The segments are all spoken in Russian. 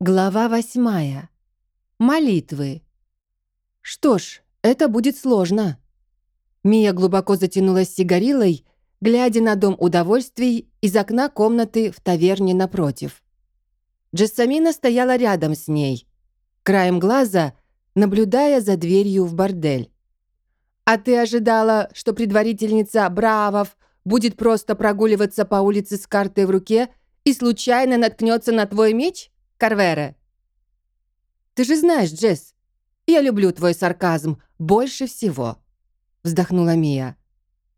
Глава восьмая. Молитвы. Что ж, это будет сложно. Мия глубоко затянулась сигарилой, глядя на дом удовольствий из окна комнаты в таверне напротив. Джессамина стояла рядом с ней, краем глаза наблюдая за дверью в бордель. «А ты ожидала, что предварительница Бравов будет просто прогуливаться по улице с картой в руке и случайно наткнется на твой меч?» Карвера. Ты же знаешь, Джесс, я люблю твой сарказм больше всего. Вздохнула Мия.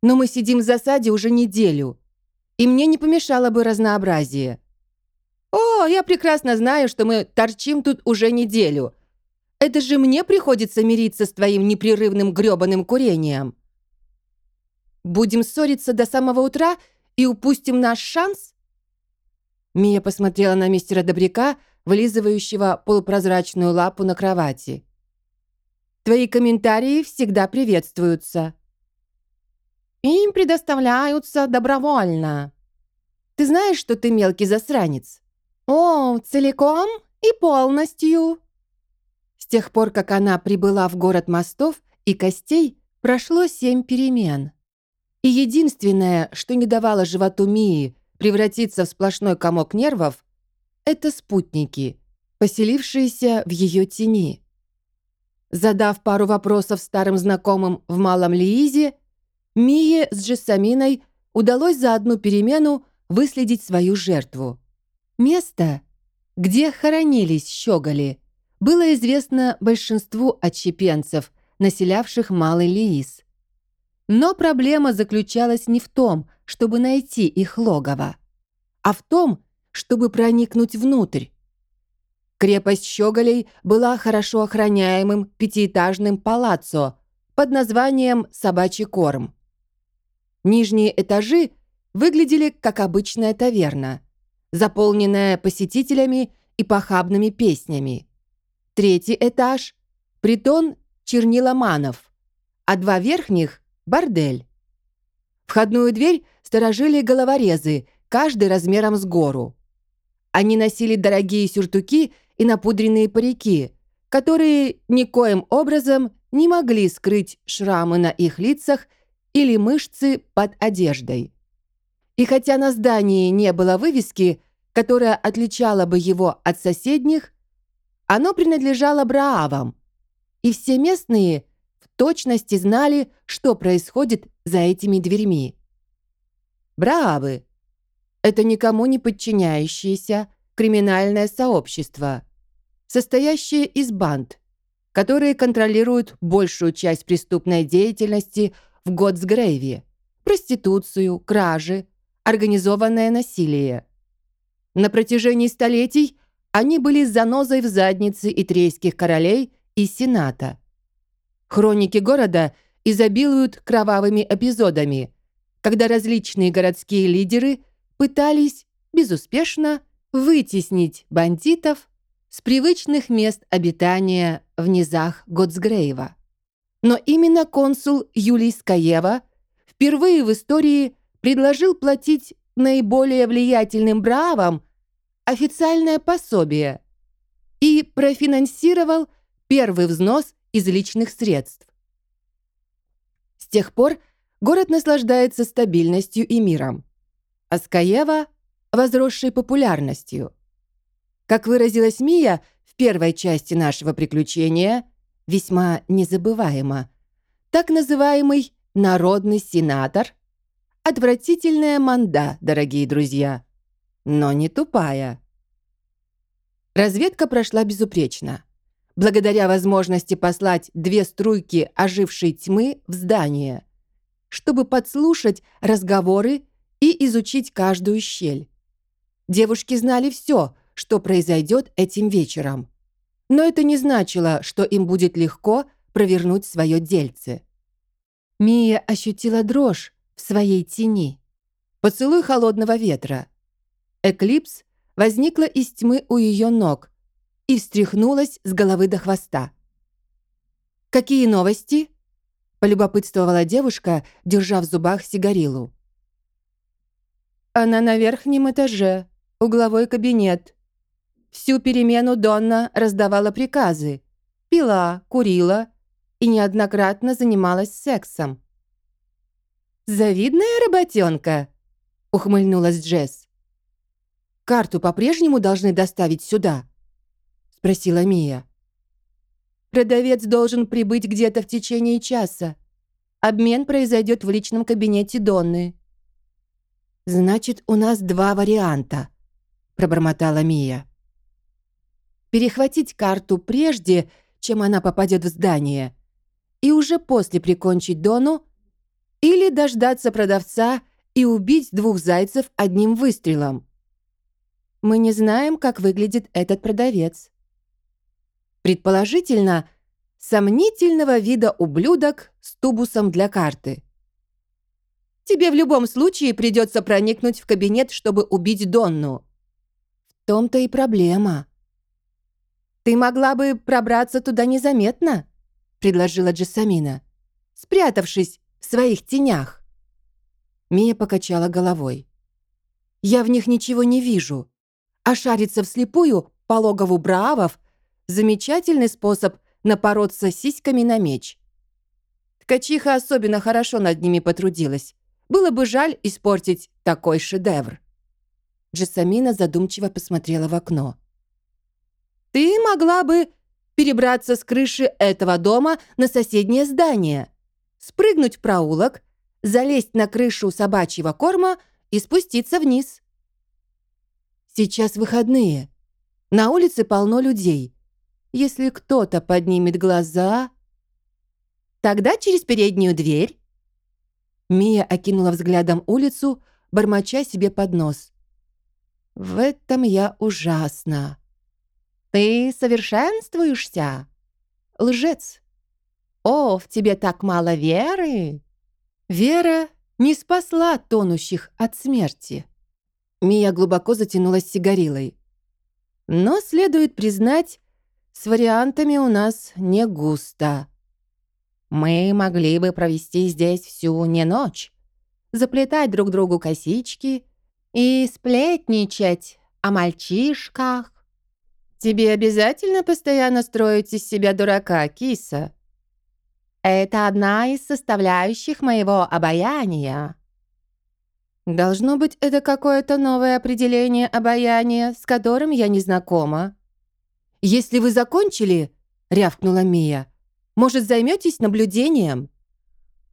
Но мы сидим в засаде уже неделю, и мне не помешало бы разнообразие. О, я прекрасно знаю, что мы торчим тут уже неделю. Это же мне приходится мириться с твоим непрерывным грёбаным курением. Будем ссориться до самого утра и упустим наш шанс? Мия посмотрела на мистера Добряка, вылизывающего полупрозрачную лапу на кровати. «Твои комментарии всегда приветствуются». «Им предоставляются добровольно». «Ты знаешь, что ты мелкий засранец?» «О, целиком и полностью». С тех пор, как она прибыла в город мостов и костей, прошло семь перемен. И единственное, что не давало животу Мии превратиться в сплошной комок нервов, это спутники, поселившиеся в ее тени. Задав пару вопросов старым знакомым в Малом Лиизе, Мие с Джессаминой удалось за одну перемену выследить свою жертву. Место, где хоронились щеголи, было известно большинству отщепенцев, населявших Малый Лиис. Но проблема заключалась не в том, чтобы найти их логово, а в том, чтобы проникнуть внутрь. Крепость Щеголей была хорошо охраняемым пятиэтажным палаццо под названием «Собачий корм». Нижние этажи выглядели как обычная таверна, заполненная посетителями и похабными песнями. Третий этаж – притон черниломанов, а два верхних – бордель. Входную дверь сторожили головорезы, каждый размером с гору. Они носили дорогие сюртуки и напудренные парики, которые никоим образом не могли скрыть шрамы на их лицах или мышцы под одеждой. И хотя на здании не было вывески, которая отличала бы его от соседних, оно принадлежало Браавам, и все местные в точности знали, что происходит за этими дверьми. Браавы это никому не подчиняющееся криминальное сообщество, состоящее из банд, которые контролируют большую часть преступной деятельности в Готсгрейве, проституцию, кражи, организованное насилие. На протяжении столетий они были занозой в заднице итрейских королей и сената. Хроники города изобилуют кровавыми эпизодами, когда различные городские лидеры – пытались безуспешно вытеснить бандитов с привычных мест обитания в низах Готсгрейва. Но именно консул Юлий Скаева впервые в истории предложил платить наиболее влиятельным бравам официальное пособие и профинансировал первый взнос из личных средств. С тех пор город наслаждается стабильностью и миром. Аскаева, возросшей популярностью. Как выразилась Мия в первой части нашего приключения, весьма незабываемо, так называемый народный сенатор – отвратительная манда, дорогие друзья, но не тупая. Разведка прошла безупречно. Благодаря возможности послать две струйки ожившей тьмы в здание, чтобы подслушать разговоры и изучить каждую щель. Девушки знали все, что произойдет этим вечером. Но это не значило, что им будет легко провернуть свое дельце. Мия ощутила дрожь в своей тени. Поцелуй холодного ветра. Эклипс возникла из тьмы у ее ног и встряхнулась с головы до хвоста. «Какие новости?» – полюбопытствовала девушка, держа в зубах сигарилу. Она на верхнем этаже, угловой кабинет. Всю перемену Донна раздавала приказы, пила, курила и неоднократно занималась сексом. «Завидная работенка!» — ухмыльнулась Джесс. «Карту по-прежнему должны доставить сюда?» — спросила Мия. «Продавец должен прибыть где-то в течение часа. Обмен произойдет в личном кабинете Донны». «Значит, у нас два варианта», — пробормотала Мия. «Перехватить карту прежде, чем она попадет в здание, и уже после прикончить Дону, или дождаться продавца и убить двух зайцев одним выстрелом. Мы не знаем, как выглядит этот продавец. Предположительно, сомнительного вида ублюдок с тубусом для карты. Тебе в любом случае придется проникнуть в кабинет, чтобы убить Донну. В том-то и проблема. Ты могла бы пробраться туда незаметно, предложила Джессамина, спрятавшись в своих тенях. Мия покачала головой. Я в них ничего не вижу. А шариться вслепую по логову браавов – замечательный способ напороться сиськами на меч. Ткачиха особенно хорошо над ними потрудилась. Было бы жаль испортить такой шедевр. Джессамина задумчиво посмотрела в окно. «Ты могла бы перебраться с крыши этого дома на соседнее здание, спрыгнуть в проулок, залезть на крышу собачьего корма и спуститься вниз». Сейчас выходные. На улице полно людей. Если кто-то поднимет глаза... Тогда через переднюю дверь. Мия окинула взглядом улицу, бормоча себе под нос. В этом я ужасно. Ты совершенствуешься? Лжец. О, в тебе так мало веры. Вера не спасла тонущих от смерти. Мия глубоко затянулась сигарилой. Но, следует признать, с вариантами у нас не густо. Мы могли бы провести здесь всю не ночь, заплетать друг другу косички и сплетничать о мальчишках. Тебе обязательно постоянно строить из себя дурака, киса? Это одна из составляющих моего обаяния. Должно быть, это какое-то новое определение обаяния, с которым я не знакома. «Если вы закончили», — рявкнула Мия, «может, займетесь наблюдением?»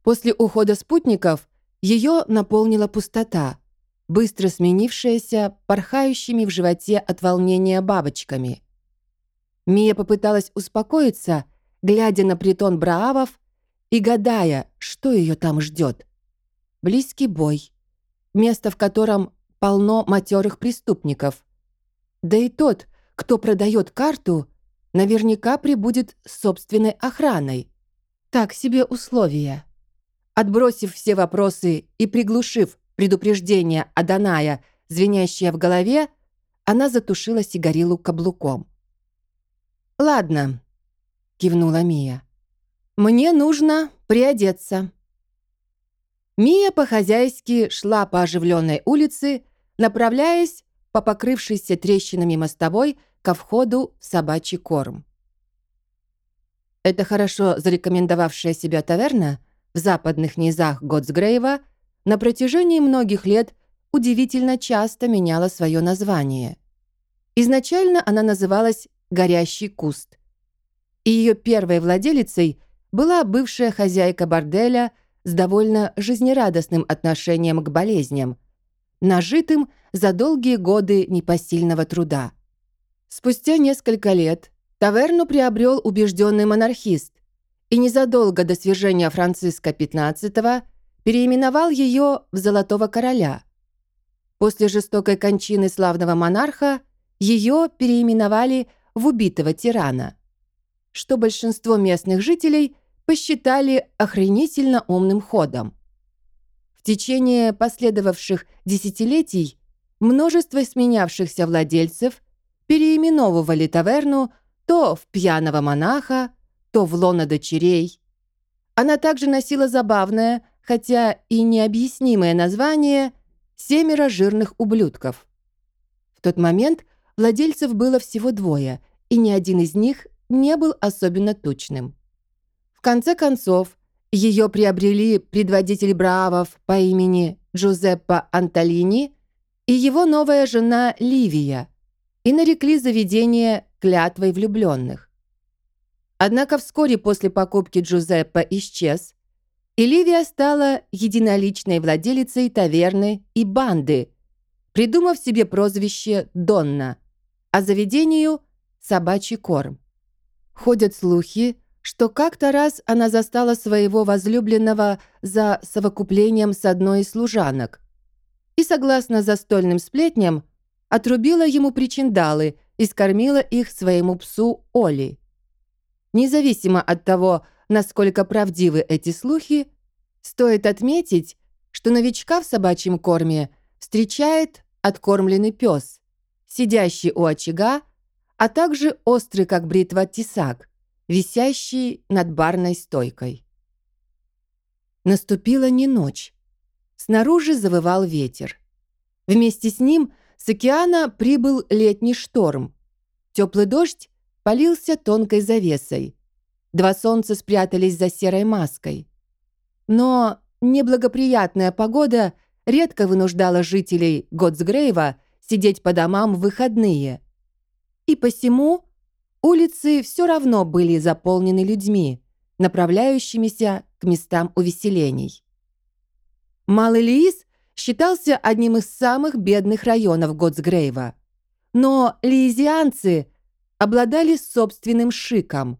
После ухода спутников ее наполнила пустота, быстро сменившаяся порхающими в животе от волнения бабочками. Мия попыталась успокоиться, глядя на притон браавов и гадая, что ее там ждет. Близкий бой — место в котором полно матерых преступников. Да и тот, кто продает карту, наверняка прибудет с собственной охраной. Так себе условия. Отбросив все вопросы и приглушив предупреждение Аданая, звенящее в голове, она затушила сигарилу каблуком. «Ладно», — кивнула Мия. «Мне нужно приодеться». Мия по-хозяйски шла по оживленной улице, направляясь по покрывшейся трещинами мостовой ко входу в собачий корм. Эта хорошо зарекомендовавшая себя таверна в западных низах Готсгрейва на протяжении многих лет удивительно часто меняла свое название. Изначально она называлась «Горящий куст». И ее первой владелицей была бывшая хозяйка борделя – с довольно жизнерадостным отношением к болезням, нажитым за долгие годы непосильного труда. Спустя несколько лет таверну приобрел убежденный монархист и незадолго до свержения Франциска XV переименовал ее в «Золотого короля». После жестокой кончины славного монарха ее переименовали в «Убитого тирана», что большинство местных жителей – посчитали охренительно умным ходом. Течение последовавших десятилетий множество сменявшихся владельцев переименовывали таверну то в пьяного монаха, то в лона дочерей. Она также носила забавное, хотя и необъяснимое название «семеро жирных ублюдков». В тот момент владельцев было всего двое, и ни один из них не был особенно тучным. В конце концов, ее приобрели предводитель бравов по имени Джузеппо Анталини и его новая жена Ливия и нарекли заведение клятвой влюбленных. Однако вскоре после покупки Джузеппо исчез, и Ливия стала единоличной владелицей таверны и банды, придумав себе прозвище «Донна», а заведению – «Собачий корм». Ходят слухи, что как-то раз она застала своего возлюбленного за совокуплением с одной из служанок и, согласно застольным сплетням, отрубила ему причиндалы и скормила их своему псу Оли. Независимо от того, насколько правдивы эти слухи, стоит отметить, что новичка в собачьем корме встречает откормленный пес, сидящий у очага, а также острый как бритва тесак, висящий над барной стойкой. Наступила не ночь. Снаружи завывал ветер. Вместе с ним с океана прибыл летний шторм. Теплый дождь полился тонкой завесой. Два солнца спрятались за серой маской. Но неблагоприятная погода редко вынуждала жителей Готсгрейва сидеть по домам в выходные. И посему улицы все равно были заполнены людьми, направляющимися к местам увеселений. Малый Лиис считался одним из самых бедных районов Готсгрейва, но лиезианцы обладали собственным шиком.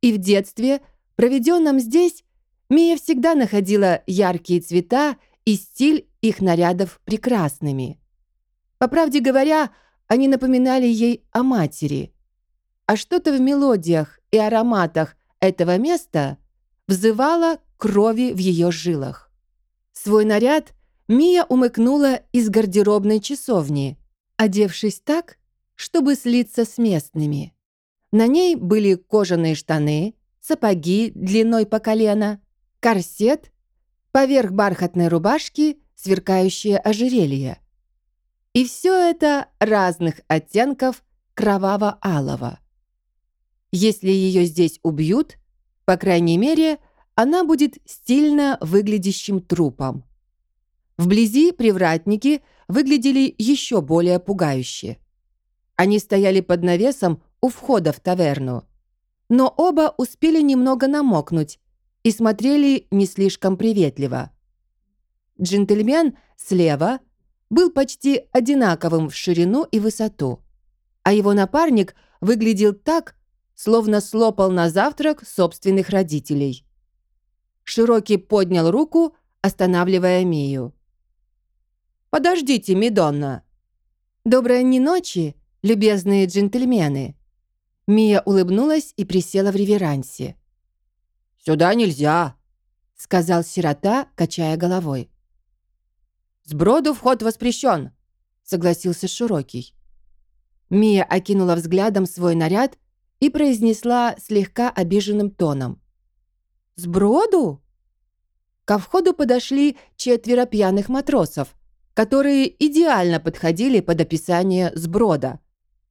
И в детстве, проведенном здесь, Мия всегда находила яркие цвета и стиль их нарядов прекрасными. По правде говоря, они напоминали ей о матери. А что-то в мелодиях и ароматах этого места взывало крови в ее жилах. Свой наряд Мия умыкнула из гардеробной часовни, одевшись так, чтобы слиться с местными. На ней были кожаные штаны, сапоги длиной по колено, корсет, поверх бархатной рубашки сверкающее ожерелье. И все это разных оттенков кроваво-алого. Если ее здесь убьют, по крайней мере, она будет стильно выглядящим трупом. Вблизи привратники выглядели еще более пугающе. Они стояли под навесом у входа в таверну, но оба успели немного намокнуть и смотрели не слишком приветливо. Джентльмен слева был почти одинаковым в ширину и высоту, а его напарник выглядел так, словно слопал на завтрак собственных родителей. Широкий поднял руку, останавливая Мию. «Подождите, Мидонна!» «Доброй не ночи, любезные джентльмены!» Мия улыбнулась и присела в реверансе. «Сюда нельзя», — сказал сирота, качая головой. «Сброду вход воспрещен», — согласился Широкий. Мия окинула взглядом свой наряд и произнесла слегка обиженным тоном. «Сброду?» Ко входу подошли четверо пьяных матросов, которые идеально подходили под описание сброда,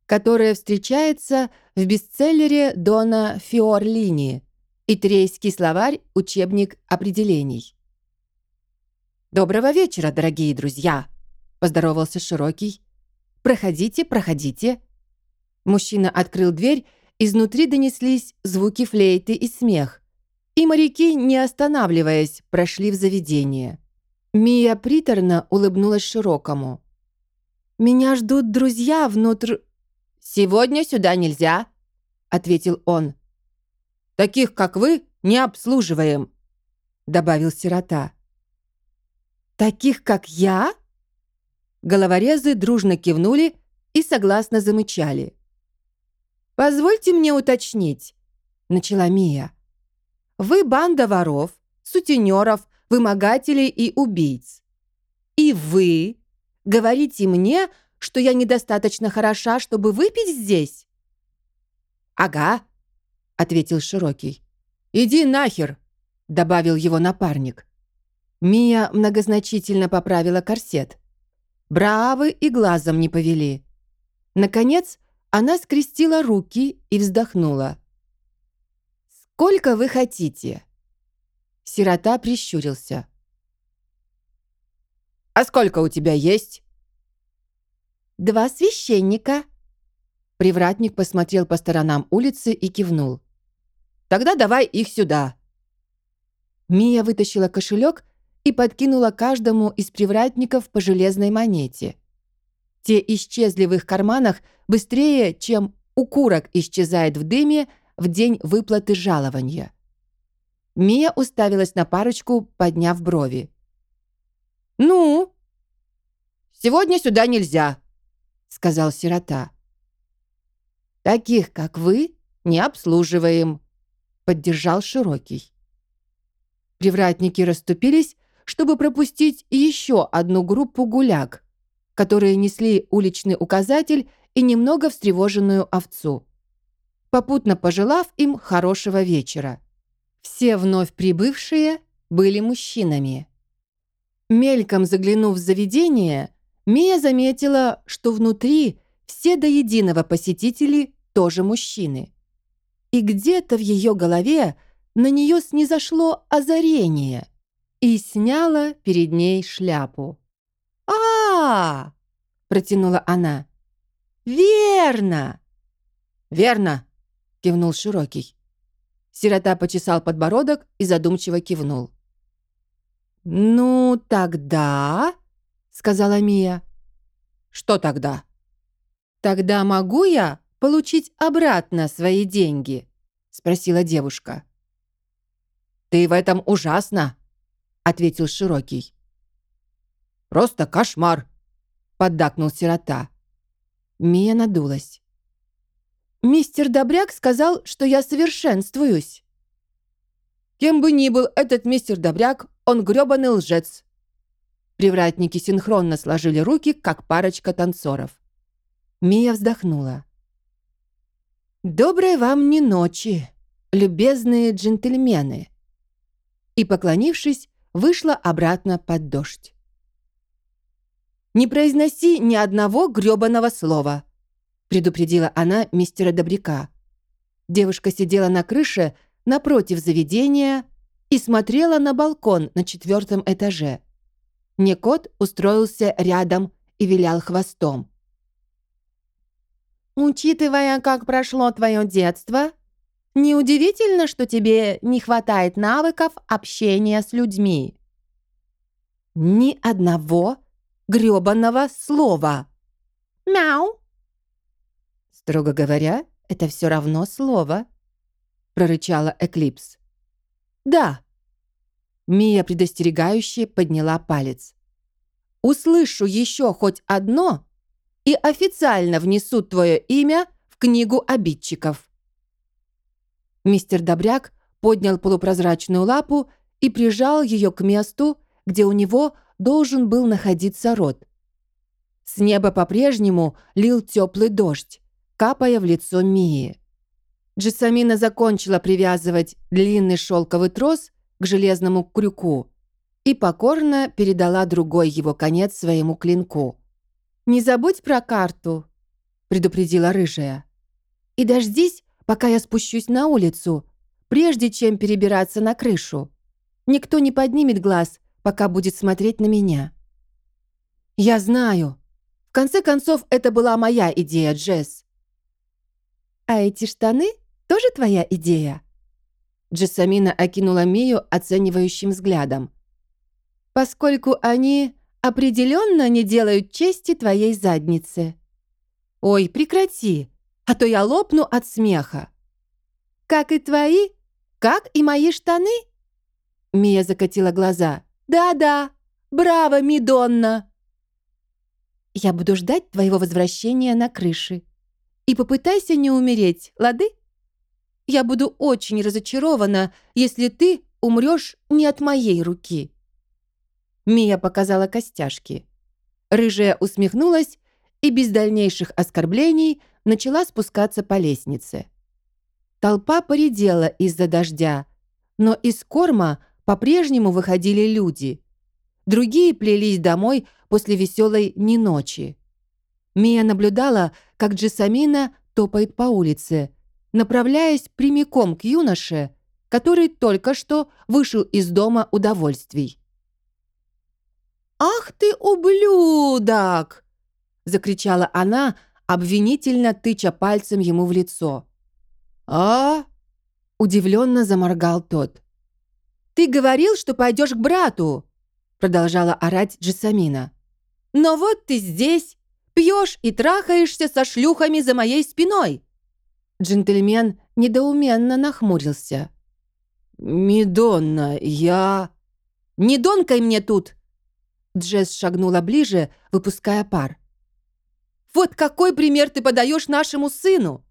которое встречается в бестселлере Дона Фиорлини и Трейский словарь «Учебник определений». «Доброго вечера, дорогие друзья!» – поздоровался Широкий. «Проходите, проходите». Мужчина открыл дверь, изнутри донеслись звуки флейты и смех. И моряки, не останавливаясь, прошли в заведение. Мия приторно улыбнулась Широкому. «Меня ждут друзья внутрь...» «Сегодня сюда нельзя», — ответил он. Таких, как вы, не обслуживаем», — добавил сирота. «Таких, как я?» Головорезы дружно кивнули и согласно замычали. «Позвольте мне уточнить», — начала Мия. «Вы банда воров, сутенеров, вымогателей и убийц. И вы говорите мне, что я недостаточно хороша, чтобы выпить здесь?» «Ага», — ответил Широкий. «Иди нахер!» — добавил его напарник. Мия многозначительно поправила корсет. Бравы и глазом не повели. Наконец, она скрестила руки и вздохнула. «Сколько вы хотите?» Сирота прищурился. «А сколько у тебя есть?» «Два священника». Привратник посмотрел по сторонам улицы и кивнул. «Тогда давай их сюда». Мия вытащила кошелек и подкинула каждому из привратников по железной монете. Те исчезли в их карманах быстрее, чем укурок исчезает в дыме в день выплаты жалования. Мия уставилась на парочку, подняв брови. «Ну?» «Сегодня сюда нельзя», — сказал сирота. «Таких, как вы, не обслуживаем», — поддержал Широкий. Привратники расступились, чтобы пропустить еще одну группу гуляк, которые несли уличный указатель и немного встревоженную овцу, попутно пожелав им хорошего вечера. Все вновь прибывшие были мужчинами. Мельком заглянув в заведение, Мия заметила, что внутри все до единого посетители тоже мужчины. И где-то в ее голове на нее снизошло озарение и сняла перед ней шляпу. а, протянула она. «Верно!» «Верно!» — кивнул Широкий. Сирота почесал подбородок и задумчиво кивнул. «Ну, тогда...» — сказала Мия. «Что тогда?» «Тогда могу я получить обратно свои деньги?» — спросила девушка. «Ты в этом ужасно!» — ответил Широкий. «Просто кошмар!» — поддакнул сирота. Мия надулась. «Мистер Добряк сказал, что я совершенствуюсь». «Кем бы ни был этот мистер Добряк, он грёбаный лжец». Привратники синхронно сложили руки, как парочка танцоров. Мия вздохнула. «Доброй вам не ночи, любезные джентльмены!» И, поклонившись, вышла обратно под дождь. «Не произноси ни одного грёбаного слова», предупредила она мистера Добряка. Девушка сидела на крыше напротив заведения и смотрела на балкон на четвертом этаже. Некот устроился рядом и вилял хвостом. «Учитывая, как прошло твое детство, неудивительно, что тебе не хватает навыков общения с людьми». «Ни одного грёбаного слова!» «Мяу!» «Строго говоря, это все равно слово», — прорычала Эклипс. «Да». Мия предостерегающе подняла палец. «Услышу еще хоть одно и официально внесу твое имя в книгу обидчиков». Мистер Добряк поднял полупрозрачную лапу и прижал ее к месту, где у него должен был находиться рот. С неба по-прежнему лил теплый дождь капая в лицо Мии. Джессамина закончила привязывать длинный шелковый трос к железному крюку и покорно передала другой его конец своему клинку. «Не забудь про карту», — предупредила рыжая. «И дождись, пока я спущусь на улицу, прежде чем перебираться на крышу. Никто не поднимет глаз, пока будет смотреть на меня». «Я знаю. В конце концов, это была моя идея, Джесс. «А эти штаны тоже твоя идея?» Джессамина окинула Мию оценивающим взглядом. «Поскольку они определенно не делают чести твоей заднице». «Ой, прекрати, а то я лопну от смеха». «Как и твои, как и мои штаны?» Мия закатила глаза. «Да-да, браво, Мидонна!» «Я буду ждать твоего возвращения на крыше», и попытайся не умереть, лады? Я буду очень разочарована, если ты умрешь не от моей руки». Мия показала костяшки. Рыжая усмехнулась и без дальнейших оскорблений начала спускаться по лестнице. Толпа поредела из-за дождя, но из корма по-прежнему выходили люди. Другие плелись домой после веселой не ночи. Мия наблюдала, как Джессамина топает по улице, направляясь прямиком к юноше, который только что вышел из дома удовольствий. «Ах ты, ублюдок!» — закричала она, обвинительно тыча пальцем ему в лицо. «А?» — удивленно заморгал тот. «Ты говорил, что пойдешь к брату!» — продолжала орать Джессамина. «Но вот ты здесь, пьешь и трахаешься со шлюхами за моей спиной!» Джентльмен недоуменно нахмурился. «Мидонна, я...» «Не донкай мне тут!» Джесс шагнула ближе, выпуская пар. «Вот какой пример ты подаешь нашему сыну!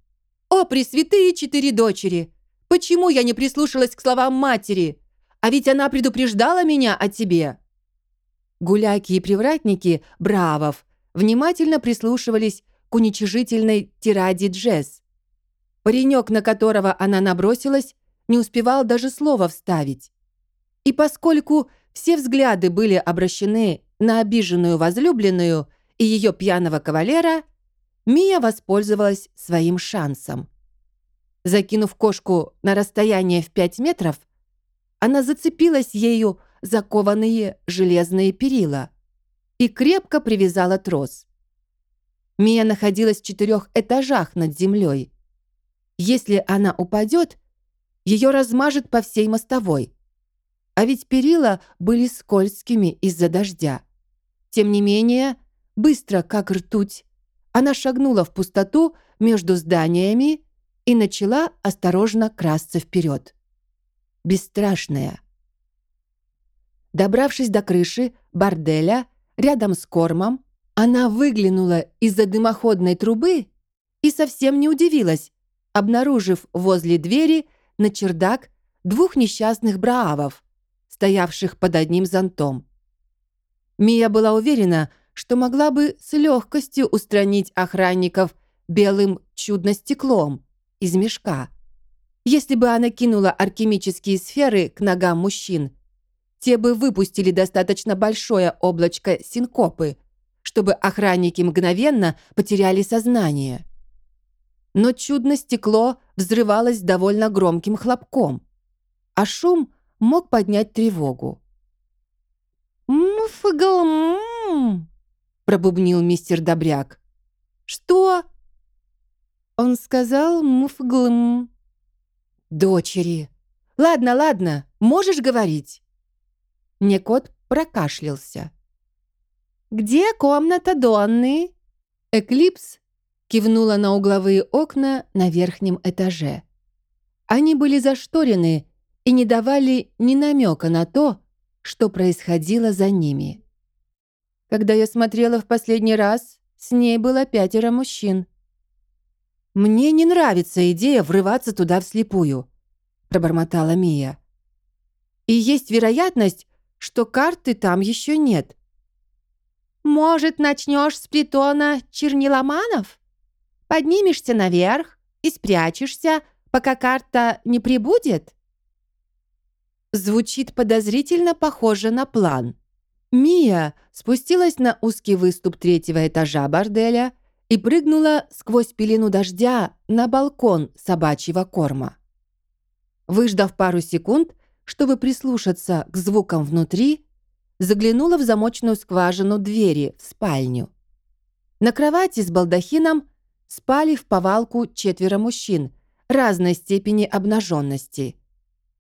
О, пресвятые четыре дочери! Почему я не прислушалась к словам матери? А ведь она предупреждала меня о тебе!» Гуляки и привратники Бравов внимательно прислушивались к уничижительной тираде Джесс. Паренек, на которого она набросилась, не успевал даже слова вставить. И поскольку все взгляды были обращены на обиженную возлюбленную и ее пьяного кавалера, Мия воспользовалась своим шансом. Закинув кошку на расстояние в пять метров, она зацепилась ею за кованые железные перила и крепко привязала трос. Мия находилась в четырех этажах над землей. Если она упадет, ее размажет по всей мостовой. А ведь перила были скользкими из-за дождя. Тем не менее, быстро, как ртуть, она шагнула в пустоту между зданиями и начала осторожно красться вперед. Бесстрашная. Добравшись до крыши борделя, рядом с кормом, она выглянула из-за дымоходной трубы и совсем не удивилась, обнаружив возле двери на чердак двух несчастных браавов, стоявших под одним зонтом. Мия была уверена, что могла бы с легкостью устранить охранников белым чудно-стеклом из мешка. Если бы она кинула алхимические сферы к ногам мужчин, те бы выпустили достаточно большое облачко синкопы, чтобы охранники мгновенно потеряли сознание. Но чудно-стекло взрывалось довольно громким хлопком, а шум мог поднять тревогу. «Мфглм!» — пробубнил мистер Добряк. «Что?» Он сказал «мфглм». «Дочери! Ладно, ладно, можешь говорить?» Некот прокашлялся. «Где комната Донны?» Эклипс кивнула на угловые окна на верхнем этаже. Они были зашторены и не давали ни намека на то, что происходило за ними. Когда я смотрела в последний раз, с ней было пятеро мужчин. «Мне не нравится идея врываться туда вслепую», — пробормотала Мия. «И есть вероятность, что карты там еще нет». «Может, начнешь с притона черниломанов? Поднимешься наверх и спрячешься, пока карта не прибудет?» Звучит подозрительно похоже на план. Мия спустилась на узкий выступ третьего этажа борделя и прыгнула сквозь пелену дождя на балкон собачьего корма. Выждав пару секунд, чтобы прислушаться к звукам внутри, заглянула в замочную скважину двери в спальню. На кровати с балдахином спали в повалку четверо мужчин разной степени обнаженности –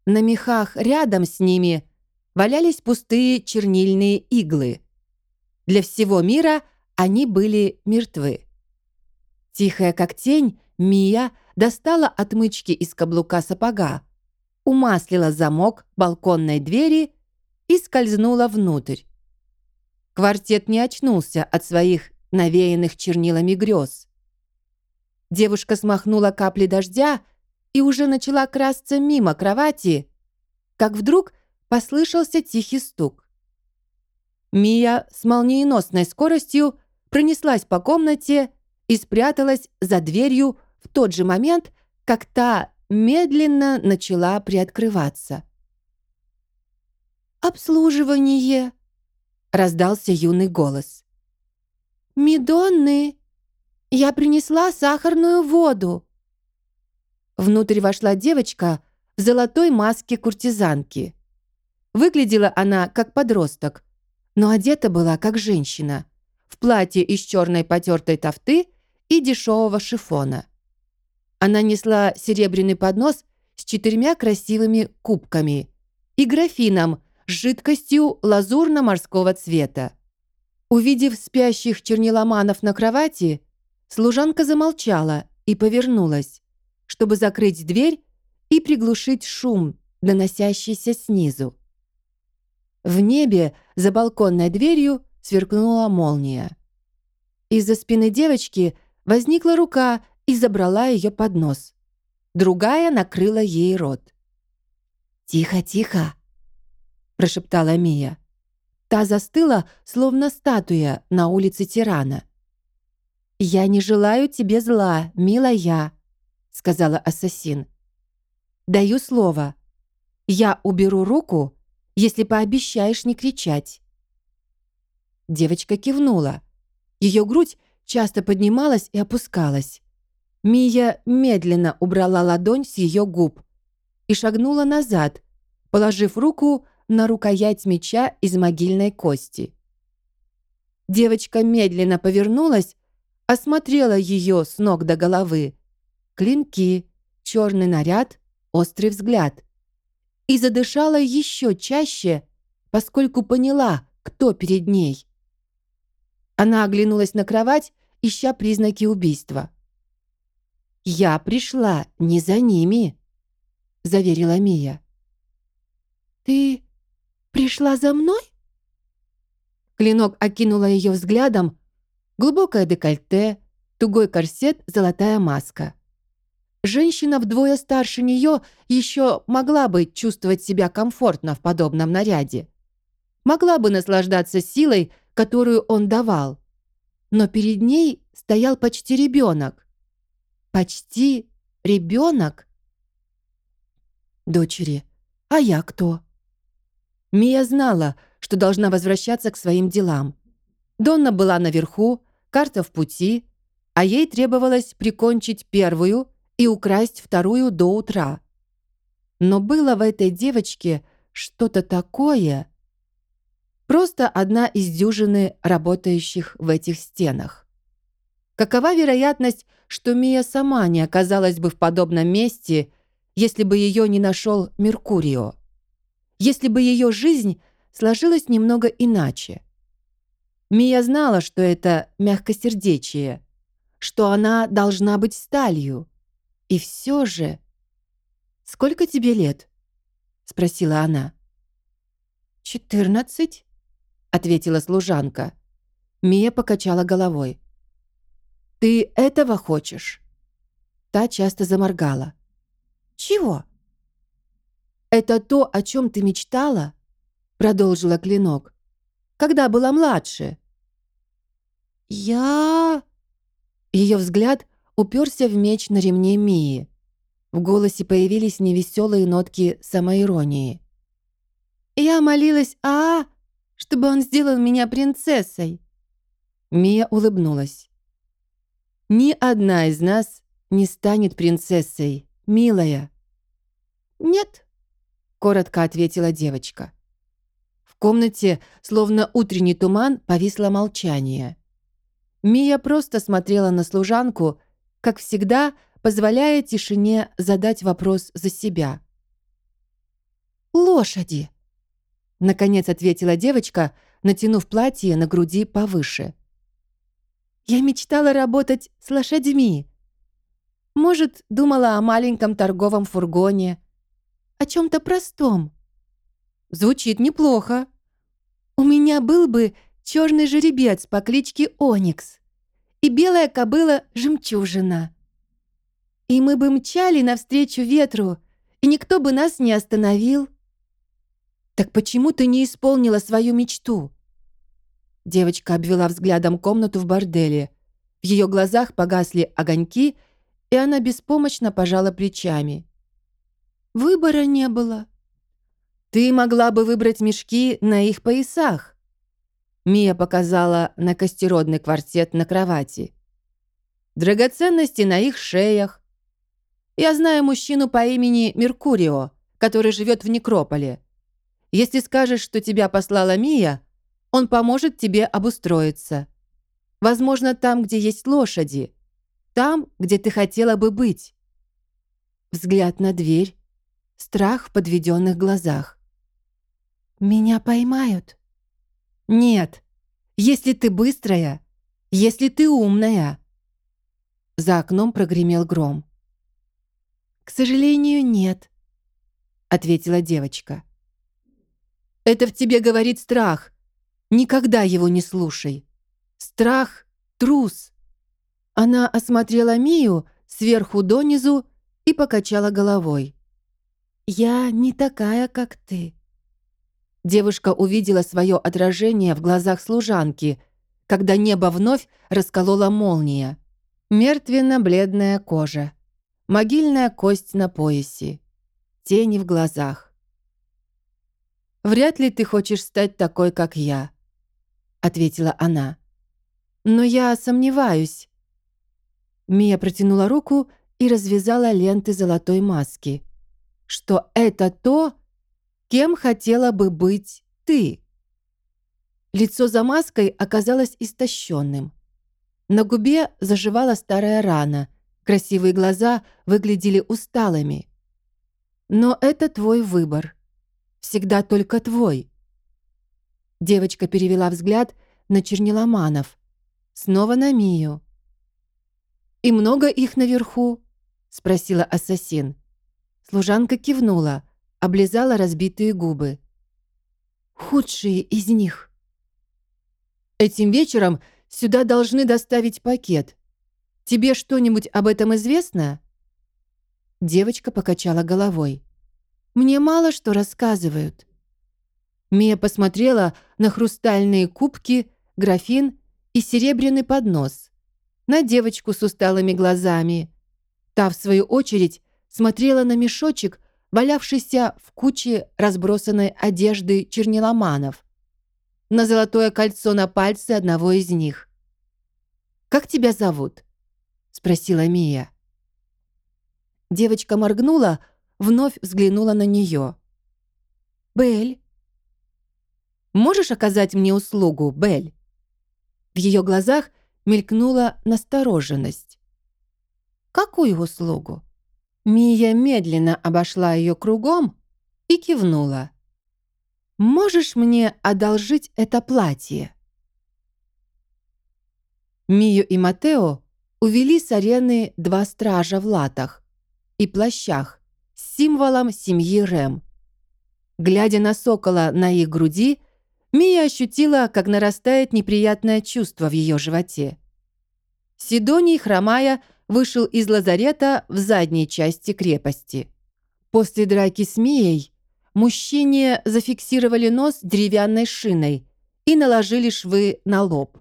на мехах рядом с ними валялись пустые чернильные иглы. Для всего мира они были мертвы. Тихая как тень, Мия достала отмычки из каблука сапога, умаслила замок балконной двери и скользнула внутрь. Квартет не очнулся от своих навеянных чернилами грез. Девушка смахнула капли дождя и уже начала красться мимо кровати, как вдруг послышался тихий стук. Мия с молниеносной скоростью пронеслась по комнате и спряталась за дверью в тот же момент, как та медленно начала приоткрываться. «Обслуживание!» — раздался юный голос. «Мидонны! «Я принесла сахарную воду». Внутрь вошла девочка в золотой маске куртизанки. Выглядела она как подросток, но одета была как женщина, в платье из черной потертой тофты и дешевого шифона. Она несла серебряный поднос с четырьмя красивыми кубками и графином с жидкостью лазурно-морского цвета. Увидев спящих черниломанов на кровати, служанка замолчала и повернулась, чтобы закрыть дверь и приглушить шум, доносящийся снизу. В небе за балконной дверью сверкнула молния. Из-за спины девочки возникла рука и забрала ее под нос. Другая накрыла ей рот. «Тихо, тихо!» – прошептала Мия. Та застыла, словно статуя на улице тирана. «Я не желаю тебе зла, милая», — сказала ассасин. «Даю слово. Я уберу руку, если пообещаешь не кричать». Девочка кивнула. Ее грудь часто поднималась и опускалась. Мия медленно убрала ладонь с ее губ и шагнула назад, положив руку на рукоять меча из могильной кости. Девочка медленно повернулась, осмотрела ее с ног до головы. Клинки, черный наряд, острый взгляд и задышала еще чаще, поскольку поняла, кто перед ней. Она оглянулась на кровать, ища признаки убийства. «Я пришла не за ними», — заверила Мия. «Ты пришла за мной?» Клинок окинула ее взглядом. Глубокое декольте, тугой корсет, золотая маска. Женщина вдвое старше нее еще могла бы чувствовать себя комфортно в подобном наряде. Могла бы наслаждаться силой, которую он давал. Но перед ней стоял почти ребенок. Почти ребенок? Дочери, а я кто? Мия знала, что должна возвращаться к своим делам. Донна была наверху, карта в пути, а ей требовалось прикончить первую и украсть вторую до утра. Но было в этой девочке что-то такое. Просто одна из дюжины работающих в этих стенах. Какова вероятность, что Мия сама не оказалась бы в подобном месте, если бы ее не нашел Меркурио? Если бы ее жизнь сложилась немного иначе? Мия знала, что это мягкосердечие, что она должна быть сталью. И все же... «Сколько тебе лет?» — спросила она. «Четырнадцать», — ответила служанка. Мия покачала головой. «Ты этого хочешь?» Та часто заморгала. «Чего?» «Это то, о чем ты мечтала?» Продолжила Клинок. «Когда была младше?» «Я...» Ее взгляд уперся в меч на ремне Мии. В голосе появились невеселые нотки самоиронии. «Я молилась А, чтобы он сделал меня принцессой!» Мия улыбнулась. «Ни одна из нас не станет принцессой, милая». «Нет», — коротко ответила девочка. В комнате, словно утренний туман, повисло молчание. Мия просто смотрела на служанку, как всегда, позволяя тишине задать вопрос за себя. «Лошади!» — наконец ответила девочка, натянув платье на груди повыше. «Я мечтала работать с лошадьми. Может, думала о маленьком торговом фургоне, о чем то простом. Звучит неплохо. У меня был бы черный жеребец по кличке Оникс и белая кобыла «Жемчужина». И мы бы мчали навстречу ветру, и никто бы нас не остановил. Так почему ты не исполнила свою мечту? Девочка обвела взглядом комнату в борделе. В ее глазах погасли огоньки, и она беспомощно пожала плечами. Выбора не было. Ты могла бы выбрать мешки на их поясах. Мия показала на костеродный квартет на кровати. драгоценности на их шеях. Я знаю мужчину по имени Меркурио, который живет в Некрополе. Если скажешь, что тебя послала Мия, он поможет тебе обустроиться. Возможно, там, где есть лошади. Там, где ты хотела бы быть. Взгляд на дверь. Страх в подведенных глазах. «Меня поймают?» «Нет. Если ты быстрая, если ты умная». За окном прогремел гром. «К сожалению, нет», — ответила девочка. «Это в тебе говорит страх. Никогда его не слушай. Страх — трус». Она осмотрела Мию сверху донизу и покачала головой. «Я не такая, как ты». Девушка увидела свое отражение в глазах служанки, когда небо вновь расколола молния. Мертвенно-бледная кожа, могильная кость на поясе, тени в глазах. «Вряд ли ты хочешь стать такой, как я», — ответила она. «Но я сомневаюсь». Мия протянула руку и развязала ленты золотой маски. «Что это то, Кем хотела бы быть ты? Лицо за маской оказалось истощенным. На губе заживала старая рана, красивые глаза выглядели усталыми. Но это твой выбор. Всегда только твой. Девочка перевела взгляд на черниломанов. Снова на Мию. «И много их наверху?» — спросила ассасин. Служанка кивнула — облизала разбитые губы. «Худшие из них». «Этим вечером сюда должны доставить пакет. Тебе что-нибудь об этом известно?» Девочка покачала головой. «Мне мало что рассказывают». Мия посмотрела на хрустальные кубки, графин и серебряный поднос, на девочку с усталыми глазами. Та, в свою очередь, смотрела на мешочек валявшийся в куче разбросанной одежды черниломанов, на золотое кольцо на пальце одного из них. «Как тебя зовут?» — спросила Мия. Девочка моргнула, вновь взглянула на нее. «Белль». «Можешь оказать мне услугу, Белль?» В ее глазах мелькнула настороженность. «Какую услугу?» Мия медленно обошла ее кругом и кивнула. «Можешь мне одолжить это платье?» Мию и Матео увели с арены два стража в латах и плащах символом семьи Рэм. Глядя на сокола на их груди, Мия ощутила, как нарастает неприятное чувство в ее животе. Сидоний, хромая, вышел из лазарета в задней части крепости. После драки с Мией мужчине зафиксировали нос деревянной шиной и наложили швы на лоб.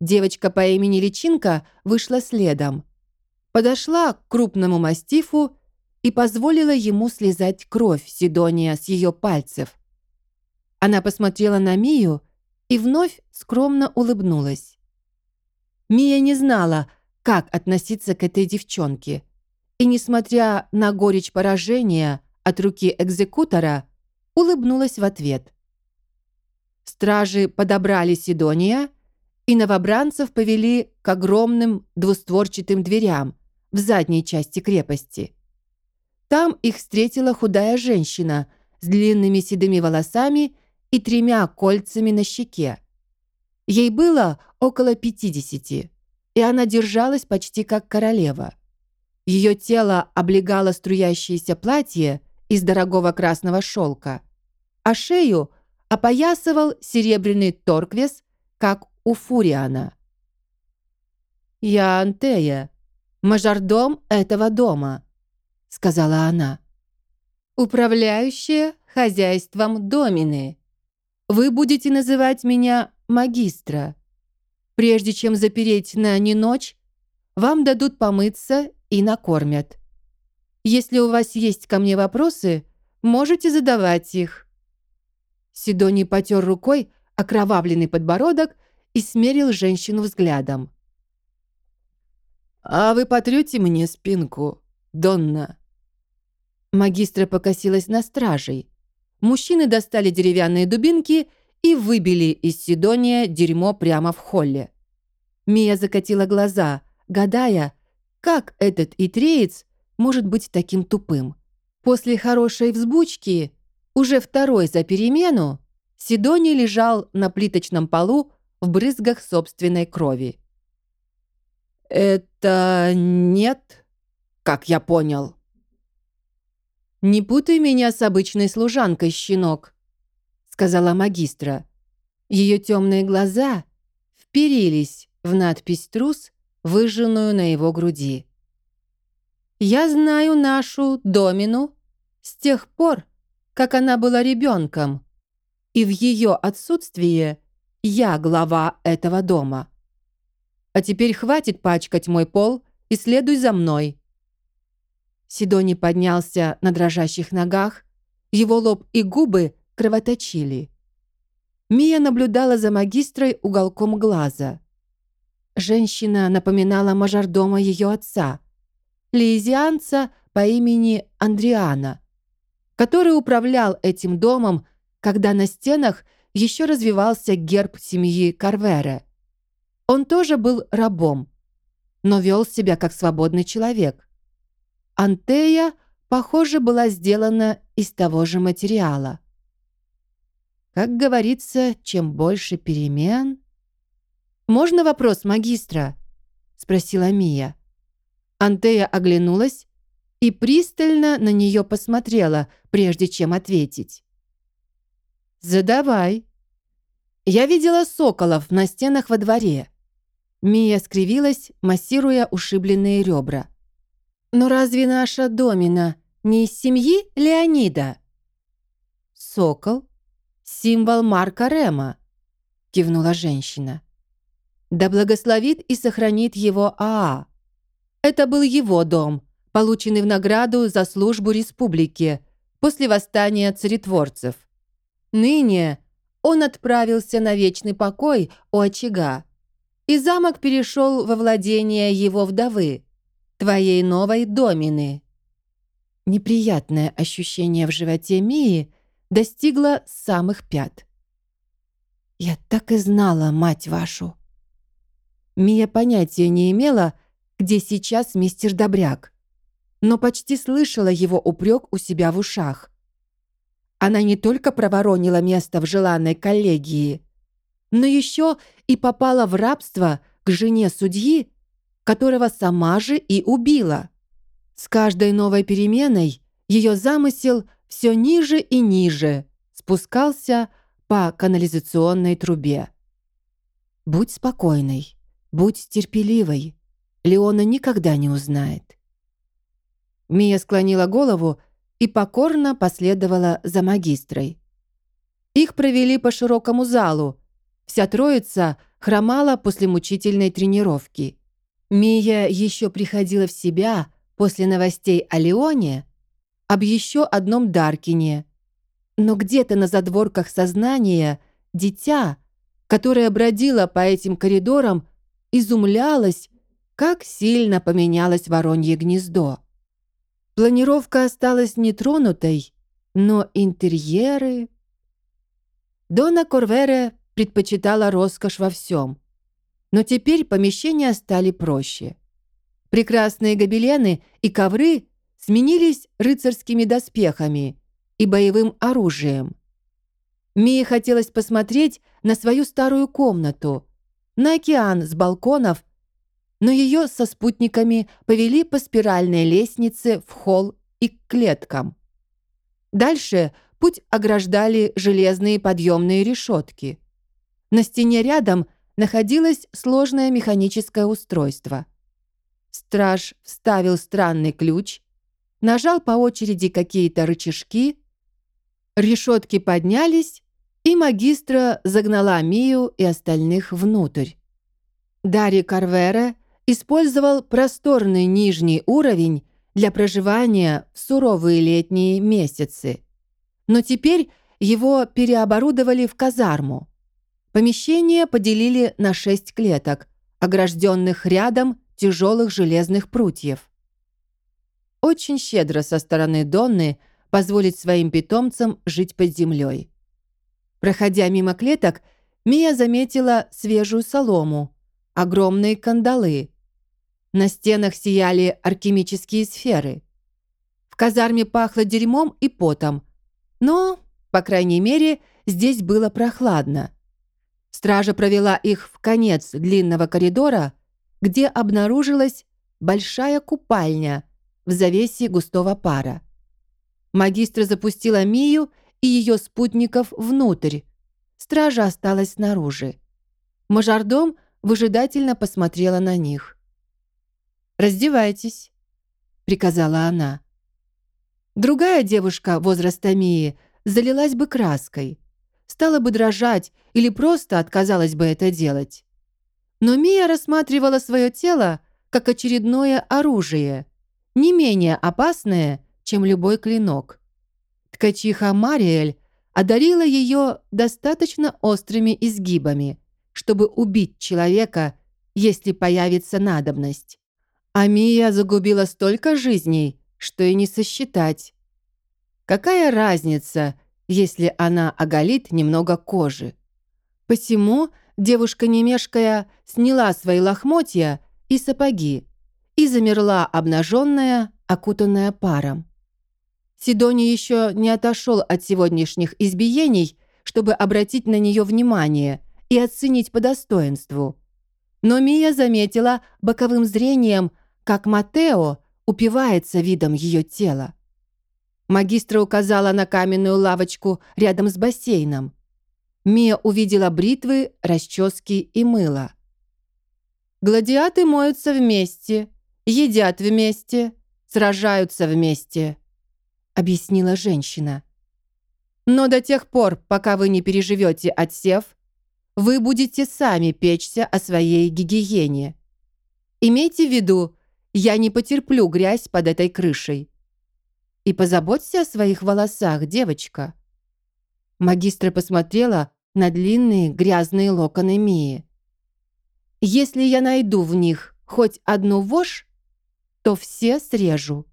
Девочка по имени Личинка вышла следом. Подошла к крупному мастифу и позволила ему слезать кровь Сидония с ее пальцев. Она посмотрела на Мию и вновь скромно улыбнулась. Мия не знала, как относиться к этой девчонке. И, несмотря на горечь поражения от руки экзекутора, улыбнулась в ответ. Стражи подобрали Сидония, и новобранцев повели к огромным двустворчатым дверям в задней части крепости. Там их встретила худая женщина с длинными седыми волосами и тремя кольцами на щеке. Ей было около пятидесяти и она держалась почти как королева. Ее тело облегало струящееся платье из дорогого красного шелка, а шею опоясывал серебряный торквес, как у Фуриана. «Я Антея, мажордом этого дома», — сказала она. «Управляющая хозяйством домины. Вы будете называть меня магистра. Прежде чем запереть на не ночь, вам дадут помыться и накормят. Если у вас есть ко мне вопросы, можете задавать их». Сидоний потер рукой окровавленный подбородок и смерил женщину взглядом. «А вы потрете мне спинку, Донна?» Магистра покосилась на стражей. Мужчины достали деревянные дубинки и выбили из Сидония дерьмо прямо в холле. Мия закатила глаза, гадая, как этот итреец может быть таким тупым. После хорошей взбучки, уже второй за перемену, Сидоний лежал на плиточном полу в брызгах собственной крови. «Это нет, как я понял». «Не путай меня с обычной служанкой, щенок», — сказала магистра. Ее темные глаза вперились в надпись «Трус», выжженную на его груди. «Я знаю нашу Домину с тех пор, как она была ребенком, и в ее отсутствие я глава этого дома. А теперь хватит пачкать мой пол и следуй за мной». Сидони поднялся на дрожащих ногах, его лоб и губы кровоточили. Мия наблюдала за магистрой уголком глаза. Женщина напоминала мажордома ее отца, лизианца по имени Андриана, который управлял этим домом, когда на стенах еще развивался герб семьи Карвере. Он тоже был рабом, но вел себя как свободный человек. Антея, похоже, была сделана из того же материала. Как говорится, чем больше перемен... «Можно вопрос магистра?» — спросила Мия. Антея оглянулась и пристально на нее посмотрела, прежде чем ответить. «Задавай». «Я видела соколов на стенах во дворе». Мия скривилась, массируя ушибленные ребра. «Но разве наша домина не из семьи Леонида?» «Сокол — символ Марка Рема», — кивнула женщина. «Да благословит и сохранит его Аа. Это был его дом, полученный в награду за службу республике после восстания царетворцев. Ныне он отправился на вечный покой у очага, и замок перешел во владение его вдовы, твоей новой домины. Неприятное ощущение в животе Мии достигло самых пят. «Я так и знала, мать вашу!» Мия понятия не имела, где сейчас мистер Добряк, но почти слышала его упрек у себя в ушах. Она не только проворонила место в желанной коллегии, но еще и попала в рабство к жене судьи, которого сама же и убила. С каждой новой переменой ее замысел все ниже и ниже спускался по канализационной трубе. «Будь спокойной, будь терпеливой, Леона никогда не узнает». Мия склонила голову и покорно последовала за магистрой. Их провели по широкому залу. Вся троица хромала после мучительной тренировки. Мия еще приходила в себя после новостей о Леоне, об еще одном Даркине. Но где-то на задворках сознания дитя, которое бродило по этим коридорам, изумлялось, как сильно поменялось воронье гнездо. Планировка осталась нетронутой, но интерьеры... Дона Корвере предпочитала роскошь во всем. Но теперь помещения стали проще. Прекрасные гобелены и ковры сменились рыцарскими доспехами и боевым оружием. Мии хотелось посмотреть на свою старую комнату, на океан с балконов но ее со спутниками повели по спиральной лестнице в холл и к клеткам. Дальше путь ограждали железные подъемные решетки. На стене рядом находилось сложное механическое устройство. Страж вставил странный ключ, нажал по очереди какие-то рычажки, решетки поднялись, и магистра загнала Мию и остальных внутрь. Дарья Карвера использовал просторный нижний уровень для проживания в суровые летние месяцы. Но теперь его переоборудовали в казарму. Помещение поделили на шесть клеток, огражденных рядом тяжелых железных прутьев. Очень щедро со стороны Донны позволить своим питомцам жить под землей. Проходя мимо клеток, Мия заметила свежую солому, огромные кандалы. На стенах сияли алхимические сферы. В казарме пахло дерьмом и потом, но, по крайней мере, здесь было прохладно. Стража провела их в конец длинного коридора, где обнаружилась большая купальня в завесе густого пара. Магистра запустила Мию и ее спутников внутрь. Стража осталась снаружи. Мажордом выжидательно посмотрела на них. «Раздевайтесь», — приказала она. Другая девушка возраста Мии залилась бы краской, стала бы дрожать или просто отказалась бы это делать. Но Мия рассматривала свое тело как очередное оружие, не менее опасное, чем любой клинок. Ткачиха Мариэль одарила ее достаточно острыми изгибами, чтобы убить человека, если появится надобность. А Мия загубила столько жизней, что и не сосчитать. Какая разница, если она оголит немного кожи? Посему девушка, не мешкая, сняла свои лохмотья и сапоги и замерла обнаженная, окутанная паром. Сидони еще не отошел от сегодняшних избиений, чтобы обратить на нее внимание и оценить по достоинству. Но Мия заметила боковым зрением, как Матео упивается видом ее тела. Магистра указала на каменную лавочку рядом с бассейном. Мия увидела бритвы, расчески и мыло. Гладиаты моются вместе, едят вместе, сражаются вместе, объяснила женщина. Но до тех пор, пока вы не переживете отсев, вы будете сами печься о своей гигиене. Имейте в виду, я не потерплю грязь под этой крышей. И позаботься о своих волосах, девочка». Магистра посмотрела на длинные грязные локоны Мии. «Если я найду в них хоть одну вошь, то все срежу».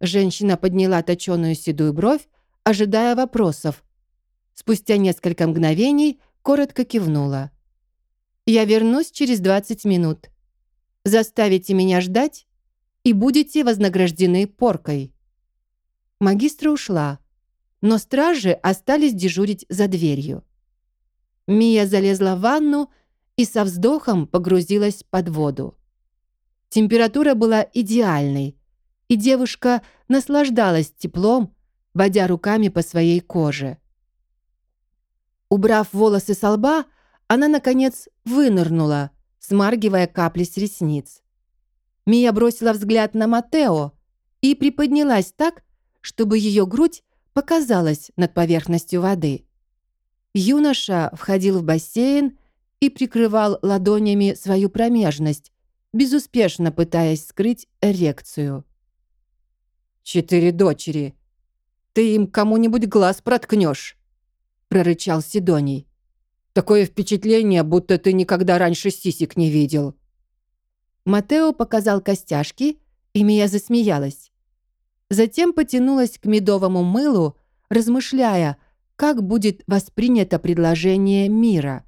Женщина подняла точеную седую бровь, ожидая вопросов. Спустя несколько мгновений коротко кивнула. «Я вернусь через 20 минут. Заставите меня ждать и будете вознаграждены поркой». Магистра ушла, но стражи остались дежурить за дверью. Мия залезла в ванну и со вздохом погрузилась под воду. Температура была идеальной, и девушка наслаждалась теплом, водя руками по своей коже. Убрав волосы со лба, она, наконец, вынырнула, смаргивая капли с ресниц. Мия бросила взгляд на Матео и приподнялась так, чтобы ее грудь показалась над поверхностью воды. Юноша входил в бассейн и прикрывал ладонями свою промежность, безуспешно пытаясь скрыть эрекцию. «Четыре дочери. Ты им кому-нибудь глаз проткнешь», — прорычал Сидоний. Такое впечатление, будто ты никогда раньше сисек не видел». Матео показал костяшки, и Мия засмеялась. Затем потянулась к медовому мылу, размышляя, как будет воспринято предложение мира.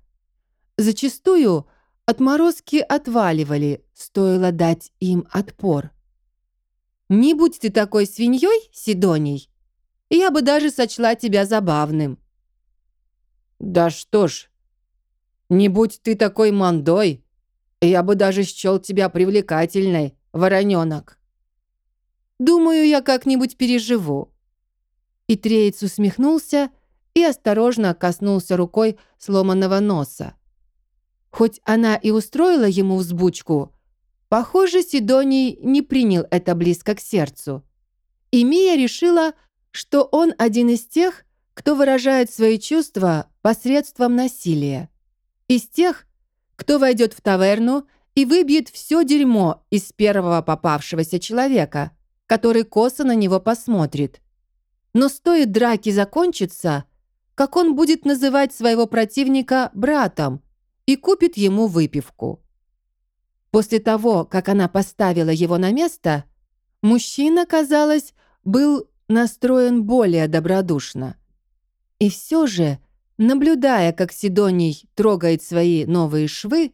Зачастую отморозки отваливали, стоило дать им отпор. «Не будь ты такой свиньей, Сидоний, я бы даже сочла тебя забавным». «Да что ж, не будь ты такой мандой, я бы даже счел тебя привлекательной, вороненок. Думаю, я как-нибудь переживу». И Треец усмехнулся и осторожно коснулся рукой сломанного носа. Хоть она и устроила ему взбучку, похоже, Сидоний не принял это близко к сердцу. И Мия решила, что он один из тех, кто выражает свои чувства посредством насилия. Из тех, кто войдет в таверну и выбьет все дерьмо из первого попавшегося человека, который косо на него посмотрит. Но стоит драки закончиться, как он будет называть своего противника братом и купит ему выпивку. После того, как она поставила его на место, мужчина, казалось, был настроен более добродушно. И все же, наблюдая, как Сидоний трогает свои новые швы,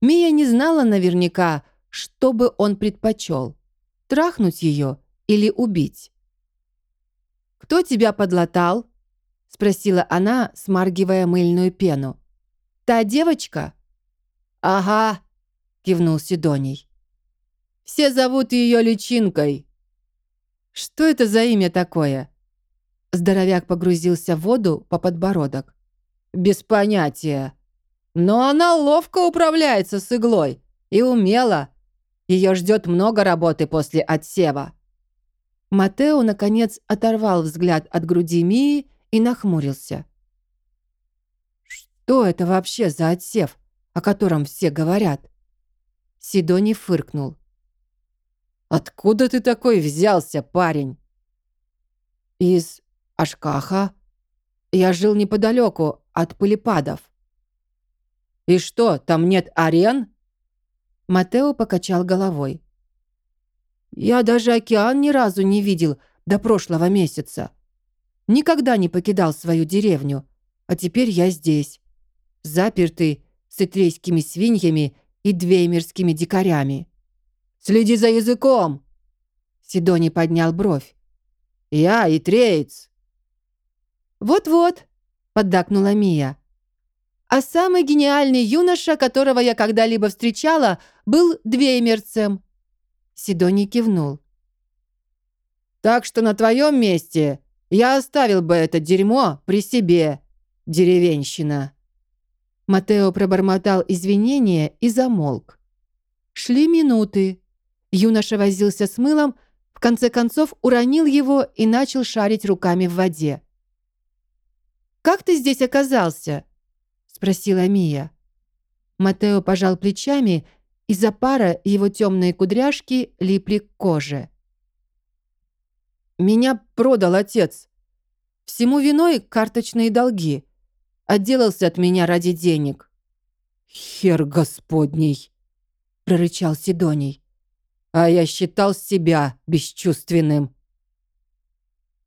Мия не знала наверняка, что бы он предпочел – трахнуть ее или убить. «Кто тебя подлатал?» – спросила она, смаргивая мыльную пену. «Та девочка?» «Ага», – кивнул Сидоний. «Все зовут ее Личинкой». «Что это за имя такое?» Здоровяк погрузился в воду по подбородок. «Без понятия. Но она ловко управляется с иглой и умело. Ее ждет много работы после отсева». Матео, наконец, оторвал взгляд от груди Мии и нахмурился. «Что это вообще за отсев, о котором все говорят?» Сидони фыркнул. «Откуда ты такой взялся, парень?» «Из Ашкаха. Я жил неподалеку от пылепадов». «И что, там нет арен?» Матео покачал головой. «Я даже океан ни разу не видел до прошлого месяца. Никогда не покидал свою деревню, а теперь я здесь, запертый с итрейскими свиньями и двеймерскими дикарями. «Следи за языком!» Сидони поднял бровь. «Я итреец!» «Вот-вот», — поддакнула Мия. «А самый гениальный юноша, которого я когда-либо встречала, был двеймерцем». Сидони кивнул. «Так что на твоем месте я оставил бы это дерьмо при себе, деревенщина». Матео пробормотал извинения и замолк. Шли минуты. Юноша возился с мылом, в конце концов уронил его и начал шарить руками в воде. «Как ты здесь оказался?» — спросила Мия. Матео пожал плечами, из-за пара его темные кудряшки липли к коже. Меня продал отец. Всему виной карточные долги. Отделался от меня ради денег. «Хер господний!» — прорычал Сидоний. «А я считал себя бесчувственным».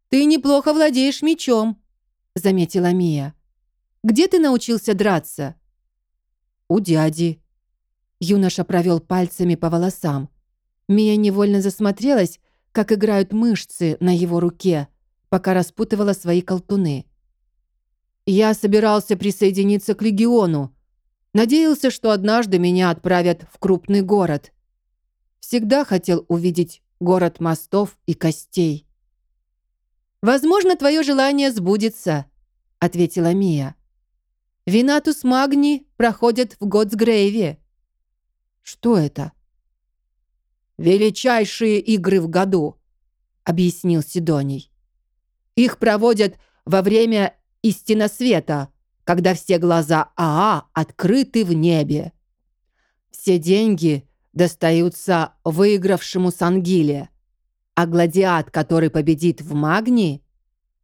«Ты неплохо владеешь мечом», — заметила Мия. «Где ты научился драться?» «У дяди». Юноша провел пальцами по волосам. Мия невольно засмотрелась, как играют мышцы на его руке, пока распутывала свои колтуны. Я собирался присоединиться к легиону. Надеялся, что однажды меня отправят в крупный город. Всегда хотел увидеть город мостов и костей. «Возможно, твое желание сбудется», — ответила Мия. «Винатус Магни проходит в Готсгрейве». «Что это?» величайшие игры в году», — объяснил Сидоний. «Их проводят во время истина света, когда все глаза Аа открыты в небе. Все деньги достаются выигравшему Сангиле, а гладиат, который победит в Магнии,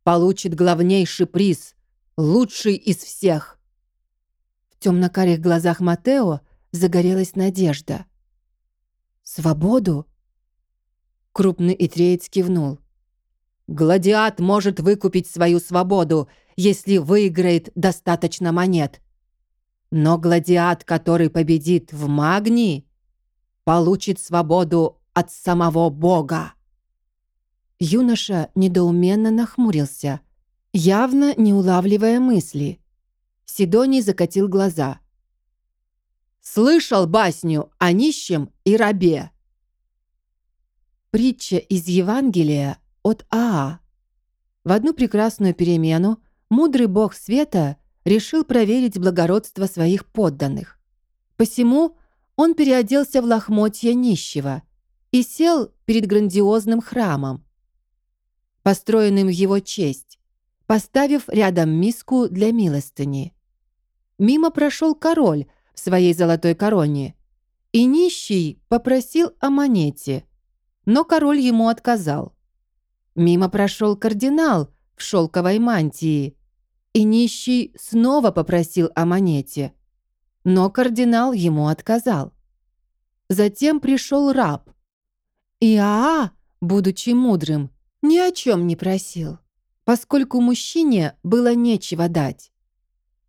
получит главнейший приз, лучший из всех». Темно-карих глазах Матео загорелась надежда — «Свободу?» Крупный итреец кивнул. «Гладиат может выкупить свою свободу, если выиграет достаточно монет. Но гладиат, который победит в магнии, получит свободу от самого Бога». Юноша недоуменно нахмурился, явно не улавливая мысли. Сидоний закатил глаза – Слышал басню о нищем и рабе?» Притча из Евангелия от Аа. В одну прекрасную перемену мудрый бог света решил проверить благородство своих подданных. Посему он переоделся в лохмотья нищего и сел перед грандиозным храмом, построенным в его честь, поставив рядом миску для милостыни. Мимо прошел король в своей золотой короне. И нищий попросил о монете, но король ему отказал. Мимо прошел кардинал в шелковой мантии, и нищий снова попросил о монете, но кардинал ему отказал. затем пришел раб. И Аа, будучи мудрым, ни о чем не просил, поскольку мужчине было нечего дать.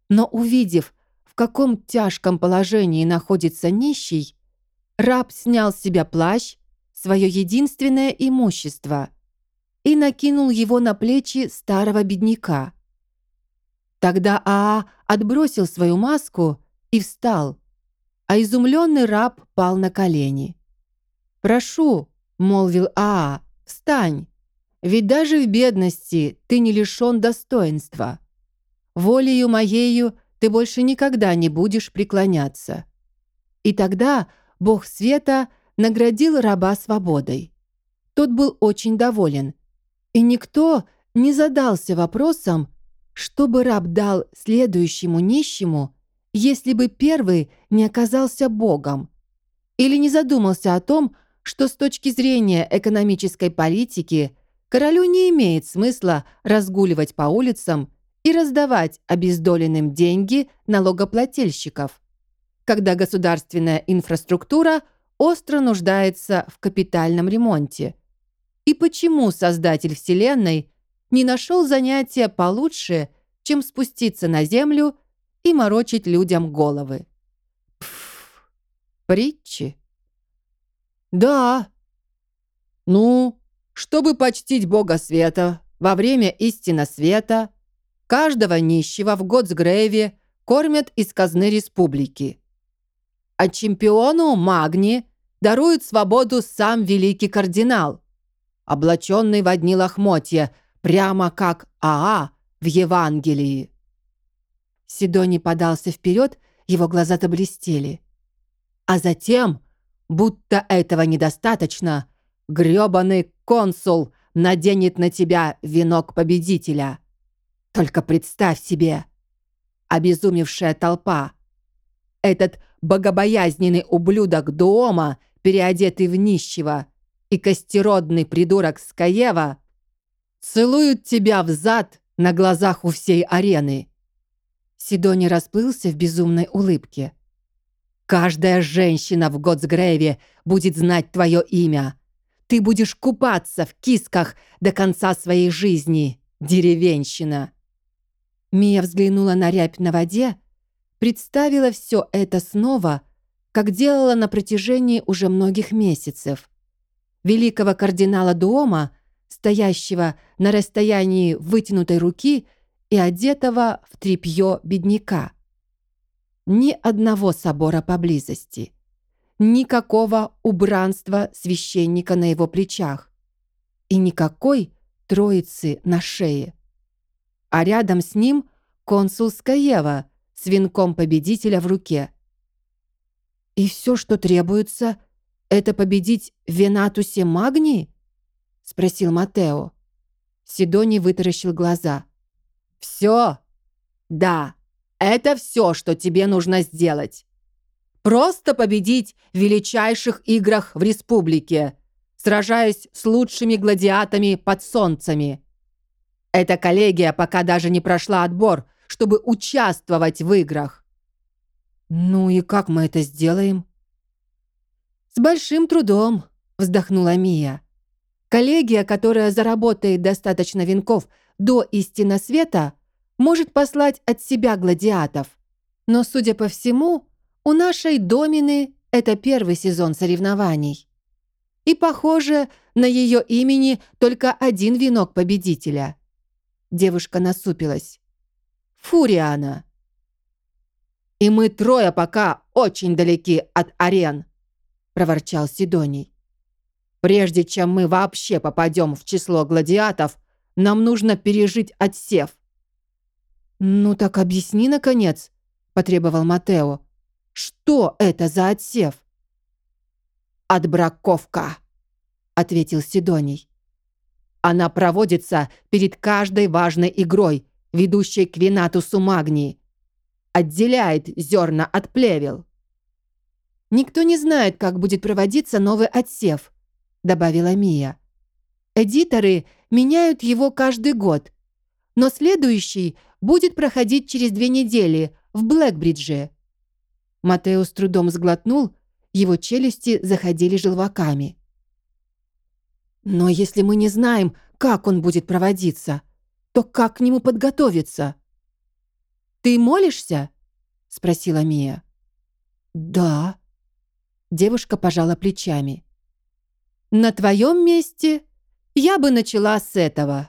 Но увидев, в каком тяжком положении находится нищий, раб снял с себя плащ, свое единственное имущество, и накинул его на плечи старого бедняка. Тогда Аа отбросил свою маску и встал, а изумленный раб пал на колени. «Прошу», — молвил Аа, — «встань, ведь даже в бедности ты не лишен достоинства. Волею моею ты больше никогда не будешь преклоняться». И тогда Бог Света наградил раба свободой. Тот был очень доволен, и никто не задался вопросом, что бы раб дал следующему нищему, если бы первый не оказался Богом, или не задумался о том, что с точки зрения экономической политики королю не имеет смысла разгуливать по улицам и раздавать обездоленным деньги налогоплательщиков, когда государственная инфраструктура остро нуждается в капитальном ремонте. И почему Создатель Вселенной не нашел занятия получше, чем спуститься на Землю и морочить людям головы? Пф, притчи. Да. Ну, чтобы почтить Бога Света во время истина света, каждого нищего в Готсгрейве кормят из казны республики а чемпиону Магни дарует свободу сам великий кардинал, облаченный в одни лохмотья, прямо как Аа в Евангелии. Сидоний подался вперед, его глаза-то блестели. А затем, будто этого недостаточно, грёбаный консул наденет на тебя венок победителя. Только представь себе, обезумевшая толпа. Этот богобоязненный ублюдок Дуома, переодетый в нищего, и костеродный придурок Скаева целуют тебя в зад на глазах у всей арены. Сидони расплылся в безумной улыбке. Каждая женщина в Готсгрейве будет знать твое имя. Ты будешь купаться в кисках до конца своей жизни, деревенщина. Мия взглянула на рябь на воде, представила все это снова, как делала на протяжении уже многих месяцев. Великого кардинала Дуома, стоящего на расстоянии вытянутой руки и одетого в тряпье бедняка. Ни одного собора поблизости. Никакого убранства священника на его плечах. И никакой троицы на шее. А рядом с ним консул Скаева – с венком победителя в руке. «И все, что требуется, это победить Венатусе Магнии?» — спросил Матео. Сидоний вытаращил глаза. «Все? Да, это все, что тебе нужно сделать. Просто победить в величайших играх в республике, сражаясь с лучшими гладиатами под солнцами. Эта коллегия пока даже не прошла отбор чтобы участвовать в играх. «Ну и как мы это сделаем?» «С большим трудом», — вздохнула Мия. «Коллегия, которая заработает достаточно венков до истина света, может послать от себя гладиатов. Но, судя по всему, у нашей домины это первый сезон соревнований. И, похоже, на ее имени только один венок победителя». Девушка насупилась. Фуриана. «И мы трое пока очень далеки от арен», — проворчал Сидоний. «Прежде чем мы вообще попадем в число гладиатов, нам нужно пережить отсев». «Ну так объясни, наконец», — потребовал Матео. «Что это за отсев?» «Отбраковка», — ответил Сидоний. «Она проводится перед каждой важной игрой, ведущей к винатусу магнии. Отделяет зерна от плевел. «Никто не знает, как будет проводиться новый отсев», добавила Мия. «Эдиторы меняют его каждый год, но следующий будет проходить через две недели в Блэкбридже». Матео с трудом сглотнул, Его челюсти заходили желваками. «Но если мы не знаем, как он будет проводиться, то как к нему подготовиться?» «Ты молишься?» — спросила Мия. «Да». Девушка пожала плечами. «На твоем месте я бы начала с этого».